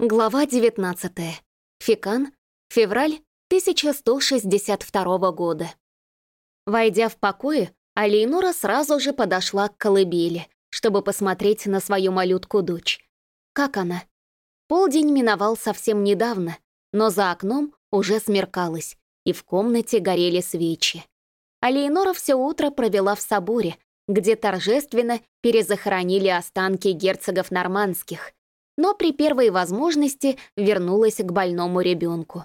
Глава 19. Фикан. Февраль 1162 года. Войдя в покое, Алейнура сразу же подошла к колыбели, чтобы посмотреть на свою малютку-дочь. Как она? Полдень миновал совсем недавно, но за окном уже смеркалось, и в комнате горели свечи. Алейнора все утро провела в соборе, где торжественно перезахоронили останки герцогов нормандских — но при первой возможности вернулась к больному ребенку.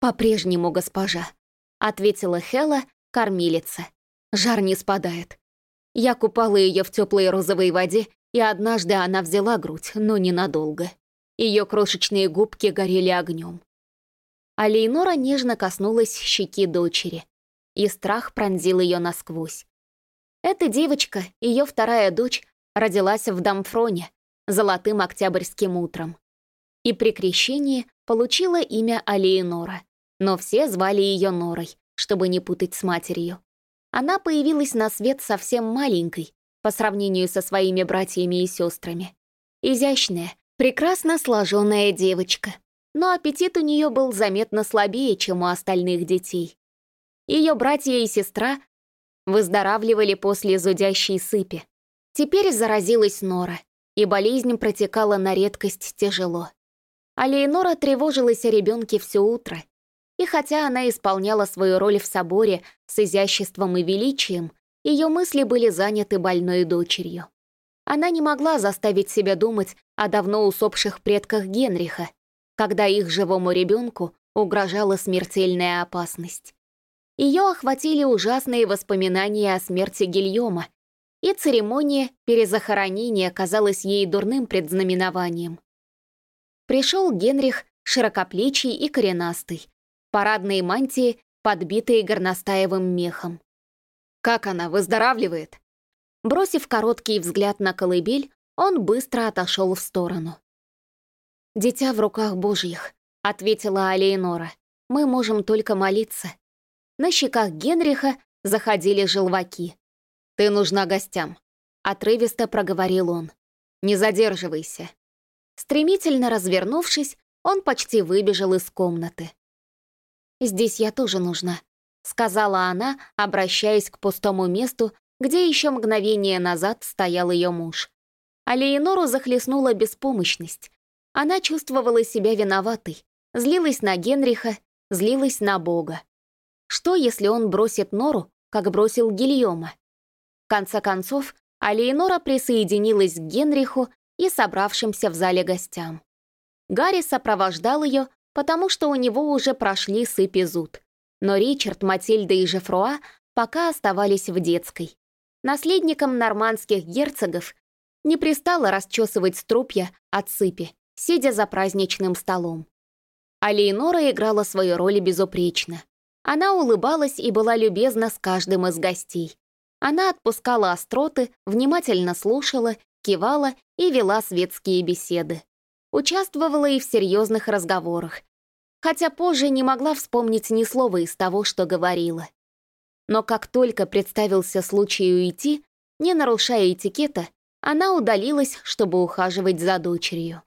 «По-прежнему, госпожа», — ответила Хела, кормилица. «Жар не спадает. Я купала ее в теплой розовой воде, и однажды она взяла грудь, но ненадолго. Ее крошечные губки горели огнем. А Лейнора нежно коснулась щеки дочери, и страх пронзил ее насквозь. Эта девочка, ее вторая дочь, родилась в Дамфроне, золотым октябрьским утром. И при крещении получила имя Алиенора, но все звали ее Норой, чтобы не путать с матерью. Она появилась на свет совсем маленькой, по сравнению со своими братьями и сестрами. Изящная, прекрасно сложенная девочка, но аппетит у нее был заметно слабее, чем у остальных детей. Ее братья и сестра выздоравливали после зудящей сыпи. Теперь заразилась Нора, и болезнь протекала на редкость тяжело. А Лейнора тревожилась о ребенке все утро, и хотя она исполняла свою роль в соборе с изяществом и величием, ее мысли были заняты больной дочерью. Она не могла заставить себя думать о давно усопших предках Генриха, когда их живому ребенку угрожала смертельная опасность. Ее охватили ужасные воспоминания о смерти Гильома и церемония перезахоронения казалась ей дурным предзнаменованием. Пришел Генрих, широкоплечий и коренастый, парадные мантии, подбитые горностаевым мехом. Как она выздоравливает? Бросив короткий взгляд на колыбель, он быстро отошел в сторону. «Дитя в руках Божьих», — ответила Алейнора. «Мы можем только молиться». На щеках Генриха заходили желваки. «Ты нужна гостям», — отрывисто проговорил он. «Не задерживайся». Стремительно развернувшись, он почти выбежал из комнаты. «Здесь я тоже нужна», — сказала она, обращаясь к пустому месту, где еще мгновение назад стоял ее муж. А Леонору захлестнула беспомощность. Она чувствовала себя виноватой, злилась на Генриха, злилась на Бога. Что, если он бросит Нору, как бросил Гильома? В конце концов, Алиенора присоединилась к Генриху и собравшимся в зале гостям. Гарри сопровождал ее, потому что у него уже прошли сыпь и зуд. Но Ричард, Матильда и Жефруа пока оставались в детской. Наследникам нормандских герцогов не пристало расчесывать струпья от сыпи, сидя за праздничным столом. А Лейнора играла свою роль безупречно. Она улыбалась и была любезна с каждым из гостей. Она отпускала остроты, внимательно слушала, кивала и вела светские беседы. Участвовала и в серьезных разговорах, хотя позже не могла вспомнить ни слова из того, что говорила. Но как только представился случай уйти, не нарушая этикета, она удалилась, чтобы ухаживать за дочерью.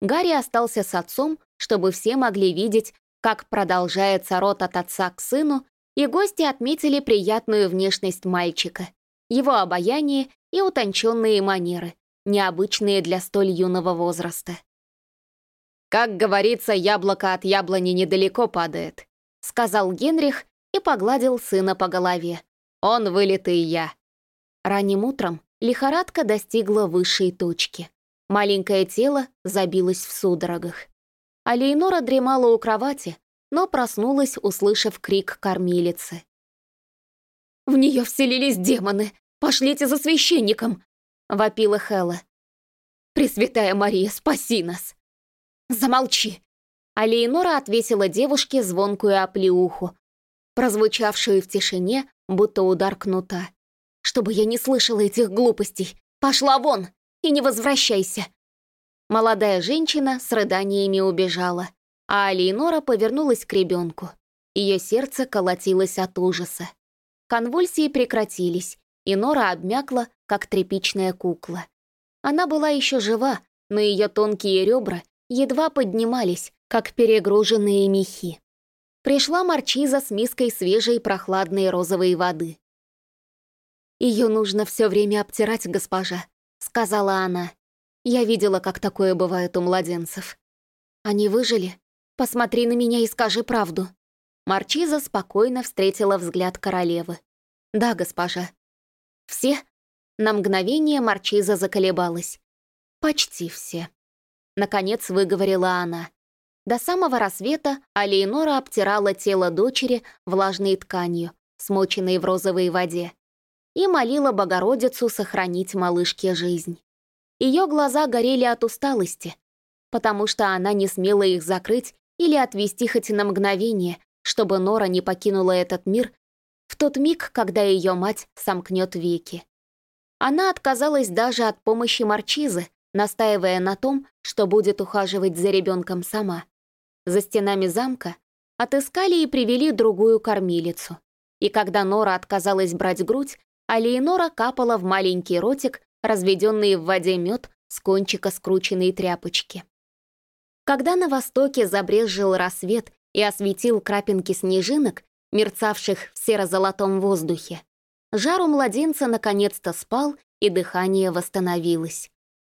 Гарри остался с отцом, чтобы все могли видеть, как продолжается род от отца к сыну и гости отметили приятную внешность мальчика, его обаяние и утонченные манеры, необычные для столь юного возраста. «Как говорится, яблоко от яблони недалеко падает», сказал Генрих и погладил сына по голове. «Он вылитый я». Ранним утром лихорадка достигла высшей точки. Маленькое тело забилось в судорогах. А Лейнора дремала у кровати, но проснулась, услышав крик кормилицы. «В нее вселились демоны! Пошлите за священником!» — вопила Хела. «Пресвятая Мария, спаси нас!» «Замолчи!» А Леонора отвесила девушке звонкую оплеуху, прозвучавшую в тишине, будто удар кнута. «Чтобы я не слышала этих глупостей! Пошла вон и не возвращайся!» Молодая женщина с рыданиями убежала а Алиенора повернулась к ребенку. Ее сердце колотилось от ужаса. Конвульсии прекратились, и Нора обмякла, как тряпичная кукла. Она была еще жива, но ее тонкие ребра едва поднимались, как перегруженные мехи. Пришла Марчиза с миской свежей прохладной розовой воды. «Ее нужно все время обтирать, госпожа», — сказала она. «Я видела, как такое бывает у младенцев. Они выжили? Посмотри на меня и скажи правду». Марчиза спокойно встретила взгляд королевы. «Да, госпожа». «Все?» На мгновение Марчиза заколебалась. «Почти все». Наконец выговорила она. До самого рассвета Алиенора обтирала тело дочери влажной тканью, смоченной в розовой воде, и молила Богородицу сохранить малышке жизнь. Ее глаза горели от усталости, потому что она не смела их закрыть или отвести хоть на мгновение, чтобы Нора не покинула этот мир в тот миг, когда ее мать сомкнет веки. Она отказалась даже от помощи Марчизы, настаивая на том, что будет ухаживать за ребенком сама. За стенами замка отыскали и привели другую кормилицу. И когда Нора отказалась брать грудь, Алиенора капала в маленький ротик, разведенный в воде мед с кончика скрученной тряпочки. Когда на востоке забрезжил рассвет и осветил крапинки снежинок, мерцавших в серо-золотом воздухе, жар у младенца наконец-то спал, и дыхание восстановилось.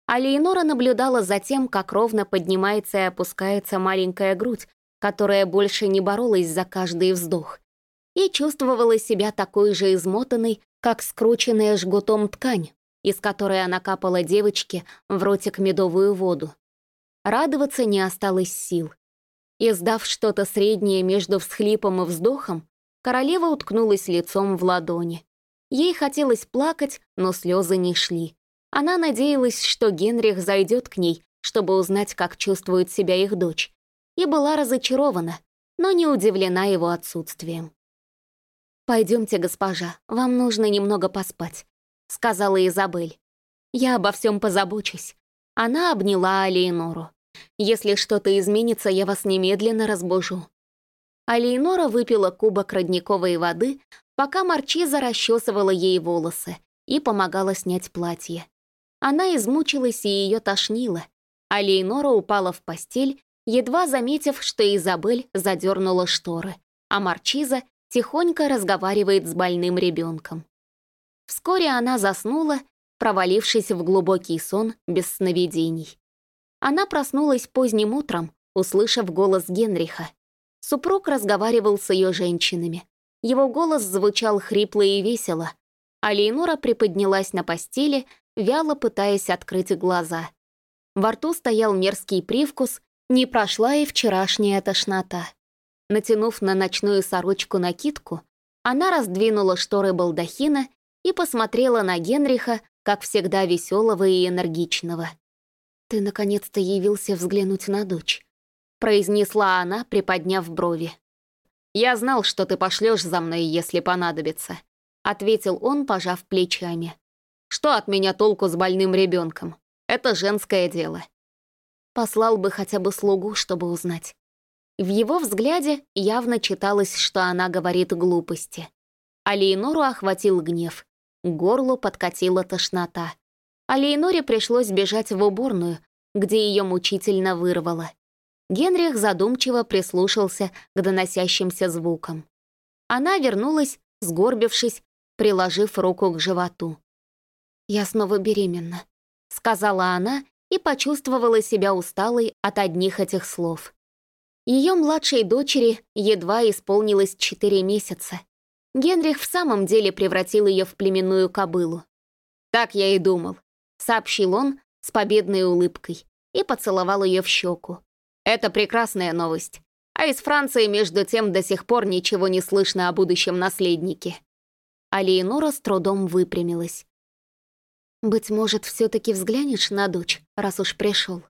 А Лейнора наблюдала за тем, как ровно поднимается и опускается маленькая грудь, которая больше не боролась за каждый вздох, и чувствовала себя такой же измотанной, как скрученная жгутом ткань, из которой она капала девочке в ротик медовую воду. Радоваться не осталось сил. Издав что-то среднее между всхлипом и вздохом, королева уткнулась лицом в ладони. Ей хотелось плакать, но слезы не шли. Она надеялась, что Генрих зайдет к ней, чтобы узнать, как чувствует себя их дочь, и была разочарована, но не удивлена его отсутствием. «Пойдемте, госпожа, вам нужно немного поспать», — сказала Изабель. «Я обо всем позабочусь». Она обняла Алиенору. «Если что-то изменится, я вас немедленно разбужу». Алиенора выпила кубок родниковой воды, пока Марчиза расчесывала ей волосы и помогала снять платье. Она измучилась и ее тошнило. Алиенора упала в постель, едва заметив, что Изабель задернула шторы, а Марчиза тихонько разговаривает с больным ребенком. Вскоре она заснула, провалившись в глубокий сон без сновидений. Она проснулась поздним утром, услышав голос Генриха. Супруг разговаривал с ее женщинами. Его голос звучал хрипло и весело, а Лейнора приподнялась на постели, вяло пытаясь открыть глаза. Во рту стоял мерзкий привкус, не прошла и вчерашняя тошнота. Натянув на ночную сорочку накидку, она раздвинула шторы балдахина и посмотрела на Генриха, как всегда веселого и энергичного. «Ты наконец-то явился взглянуть на дочь», — произнесла она, приподняв брови. «Я знал, что ты пошлешь за мной, если понадобится», — ответил он, пожав плечами. «Что от меня толку с больным ребенком? Это женское дело». Послал бы хотя бы слугу, чтобы узнать. В его взгляде явно читалось, что она говорит глупости. А Лейнору охватил гнев. К горлу подкатила тошнота. А Лейноре пришлось бежать в уборную, где ее мучительно вырвало. Генрих задумчиво прислушался к доносящимся звукам. Она вернулась, сгорбившись, приложив руку к животу. «Я снова беременна», — сказала она и почувствовала себя усталой от одних этих слов. Ее младшей дочери едва исполнилось четыре месяца. Генрих в самом деле превратил ее в племенную кобылу. «Так я и думал», — сообщил он с победной улыбкой и поцеловал ее в щеку. «Это прекрасная новость. А из Франции, между тем, до сих пор ничего не слышно о будущем наследнике». А с трудом выпрямилась. «Быть может, все таки взглянешь на дочь, раз уж пришел.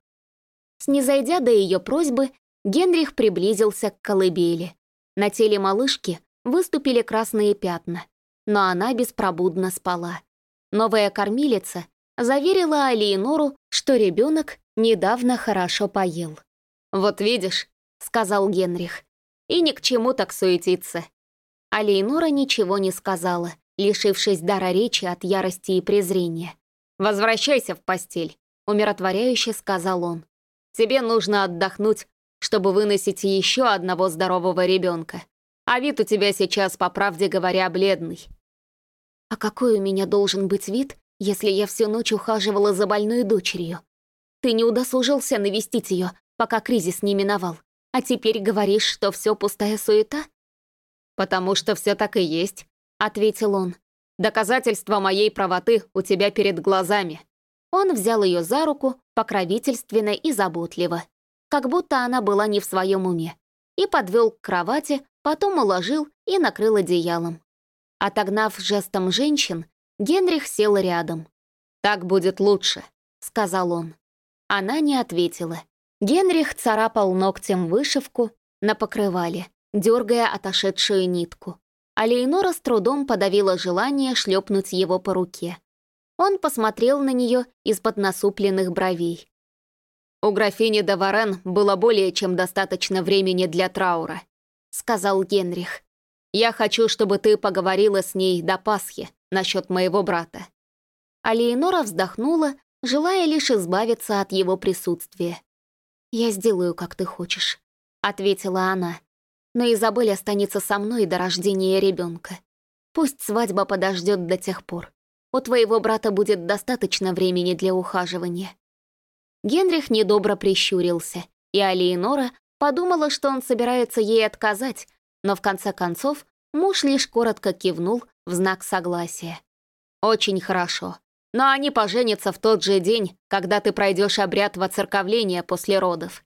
Снизойдя до ее просьбы, Генрих приблизился к колыбели. На теле малышки выступили красные пятна, но она беспробудно спала. Новая кормилица заверила Алиенору, что ребенок недавно хорошо поел. «Вот видишь», — сказал Генрих, — «и ни к чему так суетиться». Алиенора ничего не сказала, лишившись дара речи от ярости и презрения. «Возвращайся в постель. умиротворяюще сказал он. «Тебе нужно отдохнуть, чтобы выносить еще одного здорового ребенка. А вид у тебя сейчас, по правде говоря, бледный». «А какой у меня должен быть вид, если я всю ночь ухаживала за больной дочерью? Ты не удосужился навестить ее, пока кризис не миновал, а теперь говоришь, что все пустая суета?» «Потому что все так и есть», — ответил он. «Доказательства моей правоты у тебя перед глазами». Он взял ее за руку, покровительственно и заботливо, как будто она была не в своем уме, и подвел к кровати, потом уложил и накрыл одеялом. Отогнав жестом женщин, Генрих сел рядом. «Так будет лучше», — сказал он. Она не ответила. Генрих царапал ногтем вышивку на покрывале, дергая отошедшую нитку. А Лейнора с трудом подавила желание шлепнуть его по руке. Он посмотрел на нее из-под насупленных бровей. «У графини де Варен было более чем достаточно времени для траура», — сказал Генрих. «Я хочу, чтобы ты поговорила с ней до Пасхи насчет моего брата». А Лейнора вздохнула, желая лишь избавиться от его присутствия. «Я сделаю, как ты хочешь», — ответила она. «Но Изабель останется со мной до рождения ребенка. Пусть свадьба подождет до тех пор. У твоего брата будет достаточно времени для ухаживания». Генрих недобро прищурился, и Алиенора подумала, что он собирается ей отказать, но в конце концов муж лишь коротко кивнул в знак согласия. «Очень хорошо. Но они поженятся в тот же день, когда ты пройдешь обряд воцерковления после родов.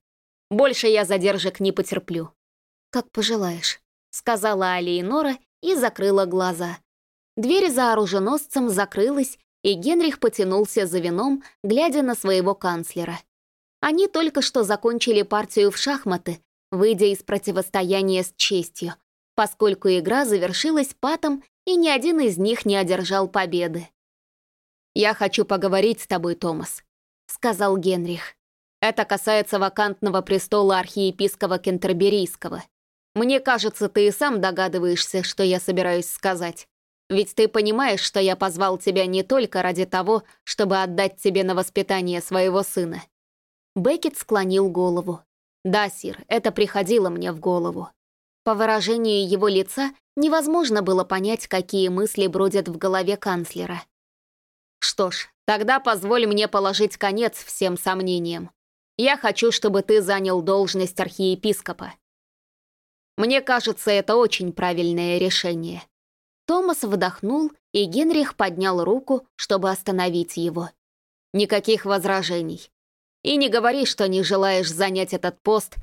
Больше я задержек не потерплю». «Как пожелаешь», — сказала Алиенора и закрыла глаза. Дверь за оруженосцем закрылась, и Генрих потянулся за вином, глядя на своего канцлера. Они только что закончили партию в шахматы, выйдя из противостояния с честью, поскольку игра завершилась патом, и ни один из них не одержал победы. «Я хочу поговорить с тобой, Томас», — сказал Генрих. «Это касается вакантного престола архиепископа Кентерберийского. Мне кажется, ты и сам догадываешься, что я собираюсь сказать. Ведь ты понимаешь, что я позвал тебя не только ради того, чтобы отдать тебе на воспитание своего сына». Беккет склонил голову. «Да, Сир, это приходило мне в голову». По выражению его лица невозможно было понять, какие мысли бродят в голове канцлера. «Что ж, тогда позволь мне положить конец всем сомнениям. Я хочу, чтобы ты занял должность архиепископа. Мне кажется, это очень правильное решение». Томас вдохнул, и Генрих поднял руку, чтобы остановить его. «Никаких возражений. И не говори, что не желаешь занять этот пост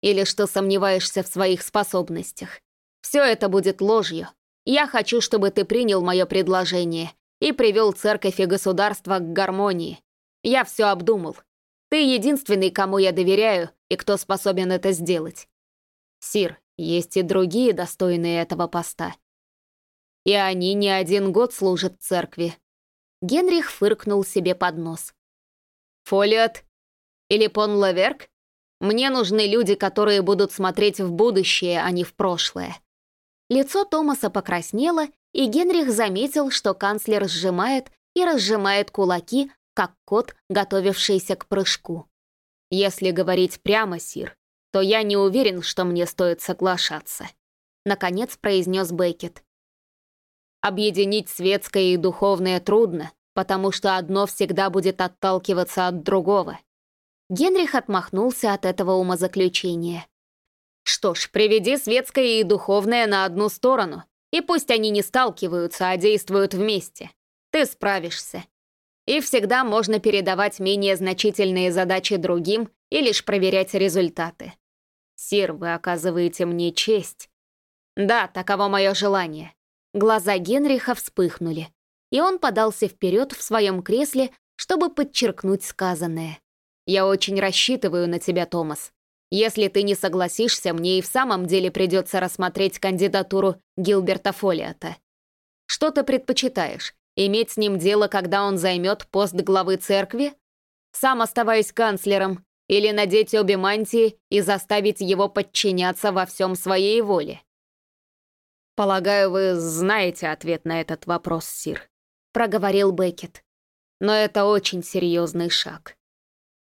или что сомневаешься в своих способностях. Все это будет ложью. Я хочу, чтобы ты принял мое предложение и привел церковь и государство к гармонии. Я все обдумал. Ты единственный, кому я доверяю и кто способен это сделать. Сир, есть и другие достойные этого поста. И они не один год служат церкви. Генрих фыркнул себе под нос. Фолиот или Пон Лаверк? Мне нужны люди, которые будут смотреть в будущее, а не в прошлое. Лицо Томаса покраснело, и Генрих заметил, что канцлер сжимает и разжимает кулаки, как кот, готовившийся к прыжку. «Если говорить прямо, Сир, то я не уверен, что мне стоит соглашаться», — наконец произнес Беккет. Объединить светское и духовное трудно, потому что одно всегда будет отталкиваться от другого. Генрих отмахнулся от этого умозаключения. Что ж, приведи светское и духовное на одну сторону, и пусть они не сталкиваются, а действуют вместе. Ты справишься. И всегда можно передавать менее значительные задачи другим и лишь проверять результаты. Сир, вы оказываете мне честь. Да, таково мое желание. Глаза Генриха вспыхнули, и он подался вперед в своем кресле, чтобы подчеркнуть сказанное. «Я очень рассчитываю на тебя, Томас. Если ты не согласишься, мне и в самом деле придется рассмотреть кандидатуру Гилберта Фолиата. Что ты предпочитаешь? Иметь с ним дело, когда он займет пост главы церкви? Сам оставаясь канцлером? Или надеть обе мантии и заставить его подчиняться во всем своей воле? «Полагаю, вы знаете ответ на этот вопрос, Сир», — проговорил Беккет. «Но это очень серьезный шаг.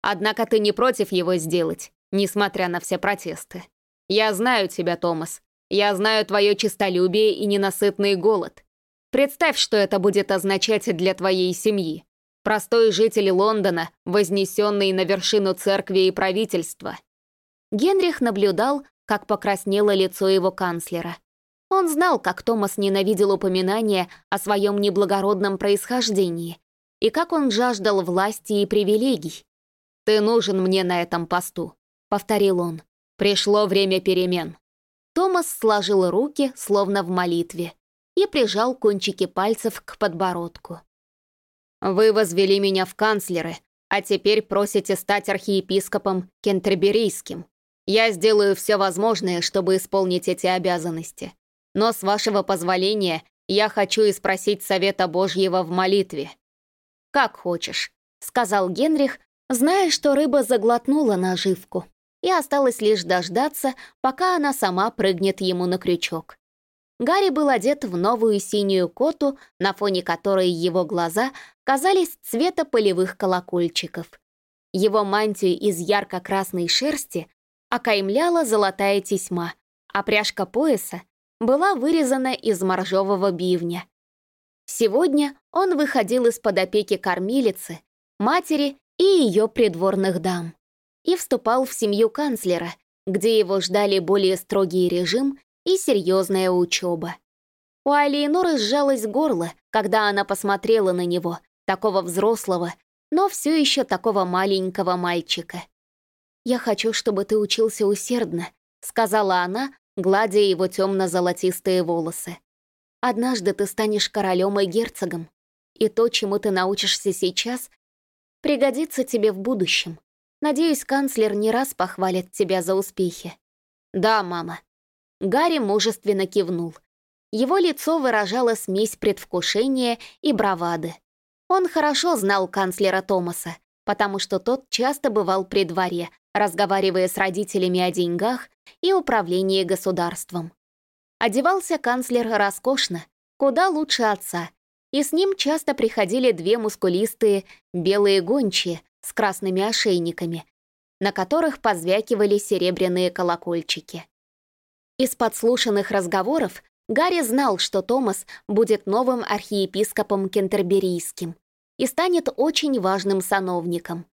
Однако ты не против его сделать, несмотря на все протесты. Я знаю тебя, Томас. Я знаю твое честолюбие и ненасытный голод. Представь, что это будет означать для твоей семьи. Простой житель Лондона, вознесенный на вершину церкви и правительства. Генрих наблюдал, как покраснело лицо его канцлера. Он знал, как Томас ненавидел упоминания о своем неблагородном происхождении и как он жаждал власти и привилегий. «Ты нужен мне на этом посту», — повторил он. «Пришло время перемен». Томас сложил руки, словно в молитве, и прижал кончики пальцев к подбородку. «Вы возвели меня в канцлеры, а теперь просите стать архиепископом Кентерберийским. Я сделаю все возможное, чтобы исполнить эти обязанности. Но, с вашего позволения, я хочу и спросить Совета Божьего в молитве». «Как хочешь», — сказал Генрих, зная, что рыба заглотнула наживку, и осталось лишь дождаться, пока она сама прыгнет ему на крючок. Гарри был одет в новую синюю коту, на фоне которой его глаза казались цвета полевых колокольчиков. Его мантию из ярко-красной шерсти окаймляла золотая тесьма, а пряжка пояса была вырезана из моржового бивня. Сегодня он выходил из-под опеки кормилицы, матери и ее придворных дам, и вступал в семью канцлера, где его ждали более строгий режим и серьезная учеба. У Алиеноры сжалось горло, когда она посмотрела на него, такого взрослого, но все еще такого маленького мальчика. «Я хочу, чтобы ты учился усердно», — сказала она, гладя его темно-золотистые волосы. «Однажды ты станешь королем и герцогом, и то, чему ты научишься сейчас, пригодится тебе в будущем. Надеюсь, канцлер не раз похвалит тебя за успехи». «Да, мама». Гарри мужественно кивнул. Его лицо выражало смесь предвкушения и бравады. Он хорошо знал канцлера Томаса, потому что тот часто бывал при дворе, разговаривая с родителями о деньгах и управлении государством. Одевался канцлер роскошно, куда лучше отца, и с ним часто приходили две мускулистые белые гончие с красными ошейниками, на которых позвякивали серебряные колокольчики. Из подслушанных разговоров Гарри знал, что Томас будет новым архиепископом Кентерберийским и станет очень важным сановником.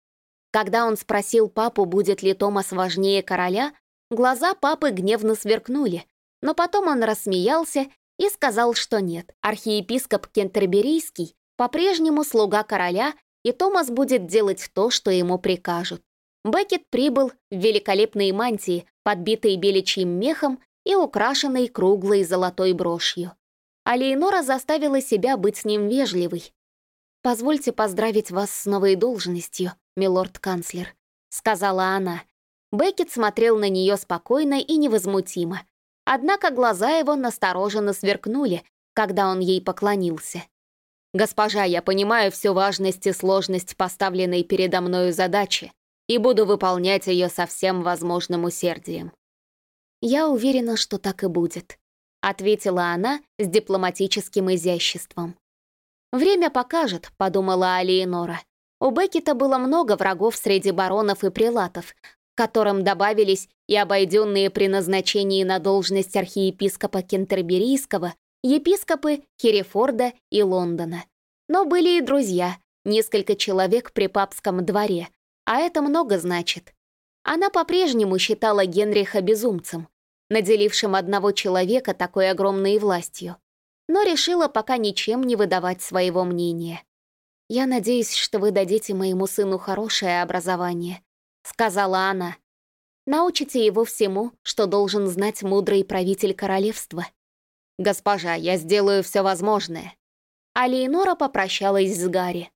Когда он спросил папу, будет ли Томас важнее короля, глаза папы гневно сверкнули, но потом он рассмеялся и сказал, что нет. Архиепископ Кентерберийский по-прежнему слуга короля, и Томас будет делать то, что ему прикажут. Беккет прибыл в великолепной мантии, подбитой беличьим мехом и украшенной круглой золотой брошью. А Лейнора заставила себя быть с ним вежливой. «Позвольте поздравить вас с новой должностью», милорд-канцлер», — сказала она. Беккет смотрел на нее спокойно и невозмутимо. Однако глаза его настороженно сверкнули, когда он ей поклонился. «Госпожа, я понимаю всю важность и сложность поставленной передо мною задачи и буду выполнять ее со всем возможным усердием». «Я уверена, что так и будет», — ответила она с дипломатическим изяществом. «Время покажет», — подумала Алиенора. У Беккета было много врагов среди баронов и прилатов, которым добавились и обойденные при назначении на должность архиепископа Кентерберийского, епископы Херефорда и Лондона. Но были и друзья, несколько человек при папском дворе, а это много значит. Она по-прежнему считала Генриха безумцем, наделившим одного человека такой огромной властью, но решила пока ничем не выдавать своего мнения. «Я надеюсь, что вы дадите моему сыну хорошее образование», — сказала она. «Научите его всему, что должен знать мудрый правитель королевства». «Госпожа, я сделаю все возможное». А Лейнора попрощалась с Гарри.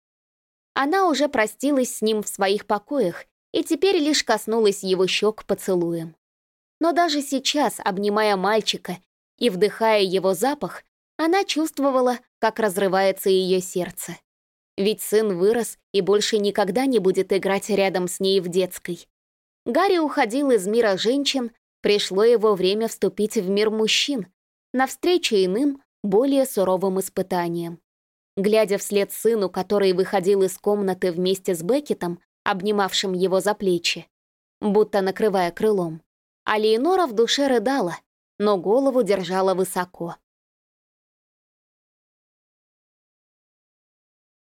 Она уже простилась с ним в своих покоях и теперь лишь коснулась его щек поцелуем. Но даже сейчас, обнимая мальчика и вдыхая его запах, она чувствовала, как разрывается ее сердце. Ведь сын вырос и больше никогда не будет играть рядом с ней в детской. Гарри уходил из мира женщин, пришло его время вступить в мир мужчин, навстречу иным, более суровым испытаниям. Глядя вслед сыну, который выходил из комнаты вместе с Беккетом, обнимавшим его за плечи, будто накрывая крылом. А Леонора в душе рыдала, но голову держала высоко.